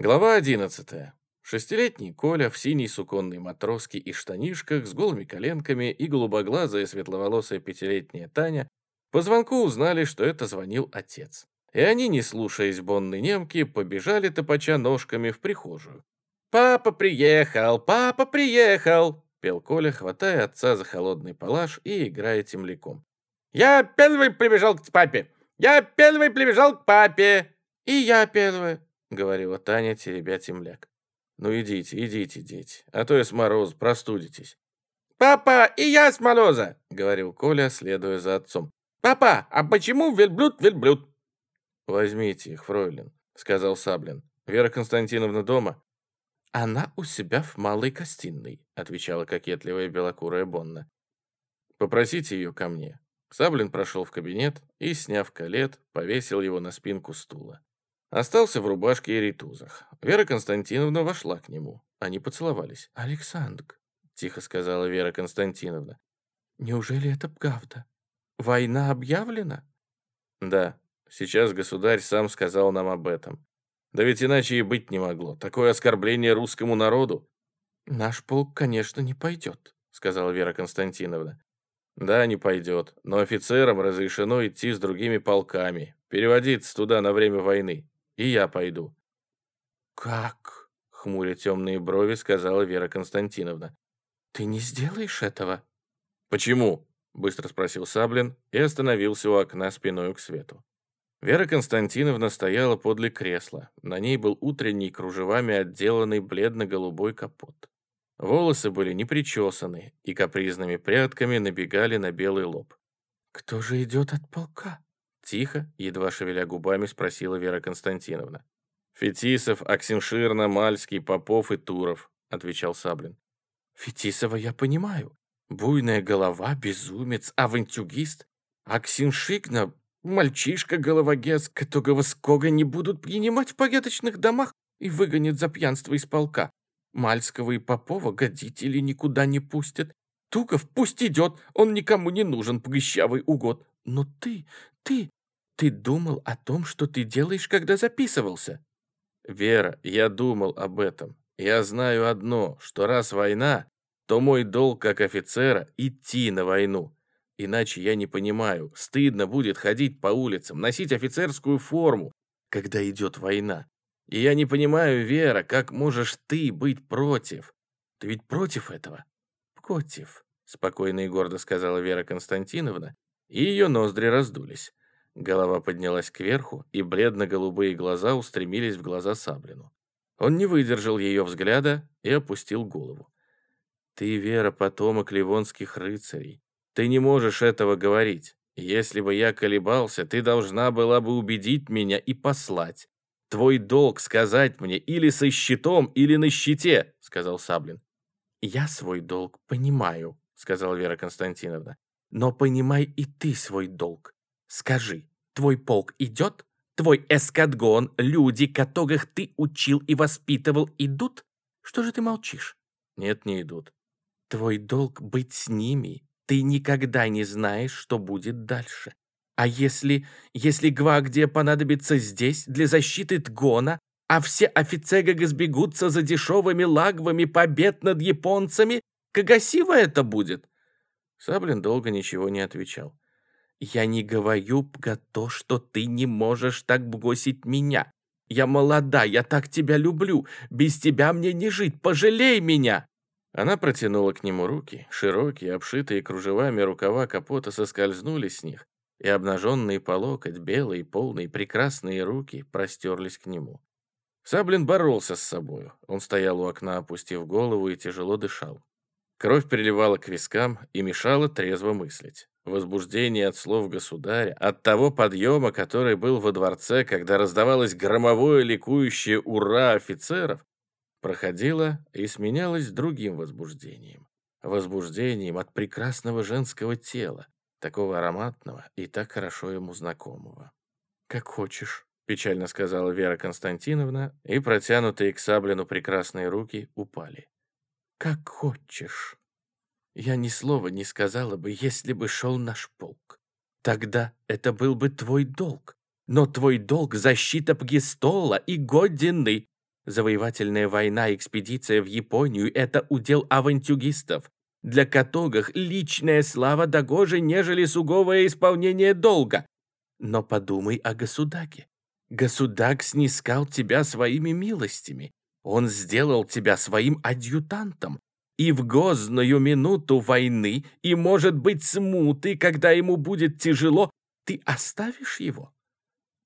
Глава 11. Шестилетний Коля в синей суконной матроске и штанишках с голыми коленками и голубоглазая светловолосая пятилетняя Таня по звонку узнали, что это звонил отец. И они, не слушаясь бонной немки, побежали топача ножками в прихожую. «Папа приехал! Папа приехал!» — пел Коля, хватая отца за холодный палаш и играя темляком. «Я первый прибежал к папе! Я первый прибежал к папе!» «И я первый!» — говорила Таня, теребя темляк. «Ну идите, идите, дети, а то я с мороза, простудитесь». «Папа, и я с мороза!» — говорил Коля, следуя за отцом. «Папа, а почему верблюд верблюд?» «Возьмите их, фройлен», — сказал Саблин. «Вера Константиновна дома?» «Она у себя в малой гостиной», — отвечала кокетливая белокурая Бонна. «Попросите ее ко мне». Саблин прошел в кабинет и, сняв калет, повесил его на спинку стула. Остался в рубашке и ритузах. Вера Константиновна вошла к нему. Они поцеловались. «Александр», — тихо сказала Вера Константиновна, «неужели это правда? Война объявлена?» «Да, сейчас государь сам сказал нам об этом. Да ведь иначе и быть не могло. Такое оскорбление русскому народу». «Наш полк, конечно, не пойдет», — сказала Вера Константиновна. «Да, не пойдет, но офицерам разрешено идти с другими полками, переводиться туда на время войны. И я пойду». «Как?» — хмуря темные брови, сказала Вера Константиновна. «Ты не сделаешь этого?» «Почему?» — быстро спросил Саблин и остановился у окна спиной к свету. Вера Константиновна стояла подле кресла. На ней был утренний кружевами отделанный бледно-голубой капот. Волосы были не причесаны и капризными прядками набегали на белый лоб. «Кто же идет от полка?» Тихо, едва шевеля губами, спросила Вера Константиновна. «Фетисов, Аксинширна, Мальский, Попов и Туров», — отвечал Саблин. «Фетисова я понимаю. Буйная голова, безумец, авантюгист. Аксиншигна — мальчишка-головогез, которого ского не будут принимать в порядочных домах и выгонят за пьянство из полка. Мальского и Попова годители никуда не пустят. Туков пусть идет, он никому не нужен, прыщавый угод. Но ты, ты, ты думал о том, что ты делаешь, когда записывался?» «Вера, я думал об этом. Я знаю одно, что раз война, то мой долг как офицера — идти на войну. Иначе я не понимаю, стыдно будет ходить по улицам, носить офицерскую форму, когда идет война. И я не понимаю, Вера, как можешь ты быть против? Ты ведь против этого?» «Против», — спокойно и гордо сказала Вера Константиновна, и ее ноздри раздулись. Голова поднялась кверху, и бледно-голубые глаза устремились в глаза Саблину. Он не выдержал ее взгляда и опустил голову. «Ты, Вера, потомок ливонских рыцарей. Ты не можешь этого говорить. Если бы я колебался, ты должна была бы убедить меня и послать. Твой долг сказать мне или со щитом, или на щите», — сказал Саблин. «Я свой долг понимаю», — сказала Вера Константиновна. «Но понимай и ты свой долг. Скажи, твой полк идет? Твой эскадгон, люди, которых ты учил и воспитывал, идут? Что же ты молчишь? Нет, не идут. Твой долг быть с ними. Ты никогда не знаешь, что будет дальше. А если, если гвардия понадобится здесь для защиты Тгона, а все офицеры сбегутся за дешевыми лагвами побед над японцами, красиво это будет?» Саблин долго ничего не отвечал. Я не говорю про то, что ты не можешь так бросить меня. Я молода, я так тебя люблю. Без тебя мне не жить, пожалей меня!» Она протянула к нему руки, широкие, обшитые кружевами рукава капота соскользнули с них, и обнаженные по локоть, белые, полные, прекрасные руки простерлись к нему. Саблин боролся с собою. Он стоял у окна, опустив голову и тяжело дышал. Кровь переливала к вискам и мешала трезво мыслить. Возбуждение от слов государя, от того подъема, который был во дворце, когда раздавалось громовое ликующее «Ура!» офицеров, проходило и сменялось другим возбуждением. Возбуждением от прекрасного женского тела, такого ароматного и так хорошо ему знакомого. «Как хочешь», — печально сказала Вера Константиновна, и протянутые к Саблину прекрасные руки упали. «Как хочешь». Я ни слова не сказала бы, если бы шел наш полк. Тогда это был бы твой долг. Но твой долг — защита Пгистола и Годины. Завоевательная война, экспедиция в Японию — это удел авантюгистов, для которых личная слава догоже, нежели суговое исполнение долга. Но подумай о госудаке. Госудак снискал тебя своими милостями. Он сделал тебя своим адъютантом. И в гозную минуту войны, и, может быть, смуты, когда ему будет тяжело, ты оставишь его?»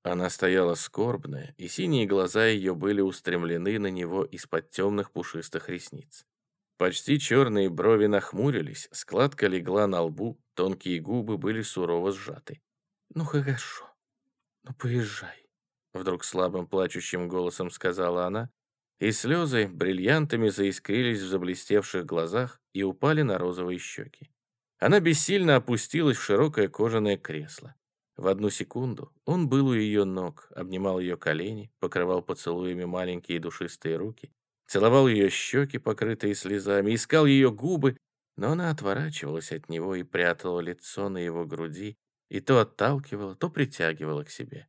Она стояла скорбная, и синие глаза ее были устремлены на него из-под темных пушистых ресниц. Почти черные брови нахмурились, складка легла на лбу, тонкие губы были сурово сжаты. «Ну хорошо, ну поезжай», — вдруг слабым плачущим голосом сказала она, и слезы бриллиантами заискрились в заблестевших глазах и упали на розовые щеки. Она бессильно опустилась в широкое кожаное кресло. В одну секунду он был у ее ног, обнимал ее колени, покрывал поцелуями маленькие душистые руки, целовал ее щеки, покрытые слезами, искал ее губы, но она отворачивалась от него и прятала лицо на его груди, и то отталкивала, то притягивала к себе.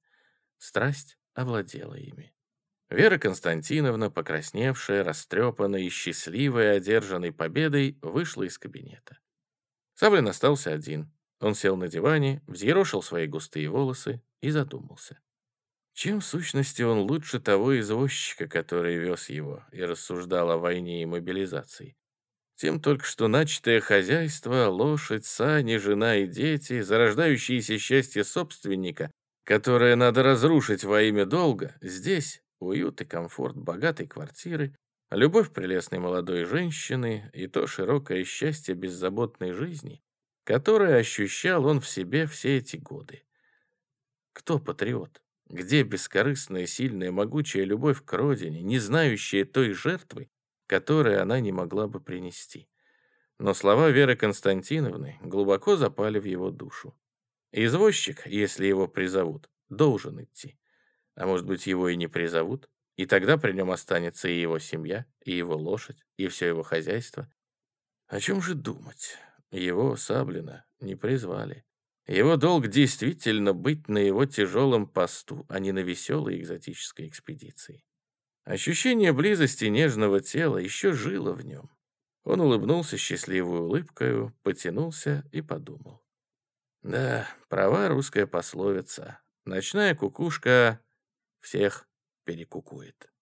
Страсть овладела ими. Вера Константиновна, покрасневшая, растрепанная и счастливая, одержанной победой, вышла из кабинета. Саблин остался один. Он сел на диване, взъерошил свои густые волосы и задумался. Чем, в сущности, он лучше того извозчика, который вез его и рассуждал о войне и мобилизации? Тем только что начатое хозяйство, лошадь, сани, жена и дети, зарождающееся счастье собственника, которое надо разрушить во имя долга, здесь уют и комфорт богатой квартиры, любовь прелестной молодой женщины и то широкое счастье беззаботной жизни, которое ощущал он в себе все эти годы. Кто патриот? Где бескорыстная, сильная, могучая любовь к родине, не знающая той жертвы, которые она не могла бы принести. Но слова Веры Константиновны глубоко запали в его душу. Извозчик, если его призовут, должен идти. А может быть, его и не призовут, и тогда при нем останется и его семья, и его лошадь, и все его хозяйство. О чем же думать? Его, Саблина, не призвали. Его долг действительно быть на его тяжелом посту, а не на веселой экзотической экспедиции. Ощущение близости нежного тела еще жило в нем. Он улыбнулся счастливой улыбкой, потянулся и подумал. Да, права русская пословица. Ночная кукушка всех перекукует.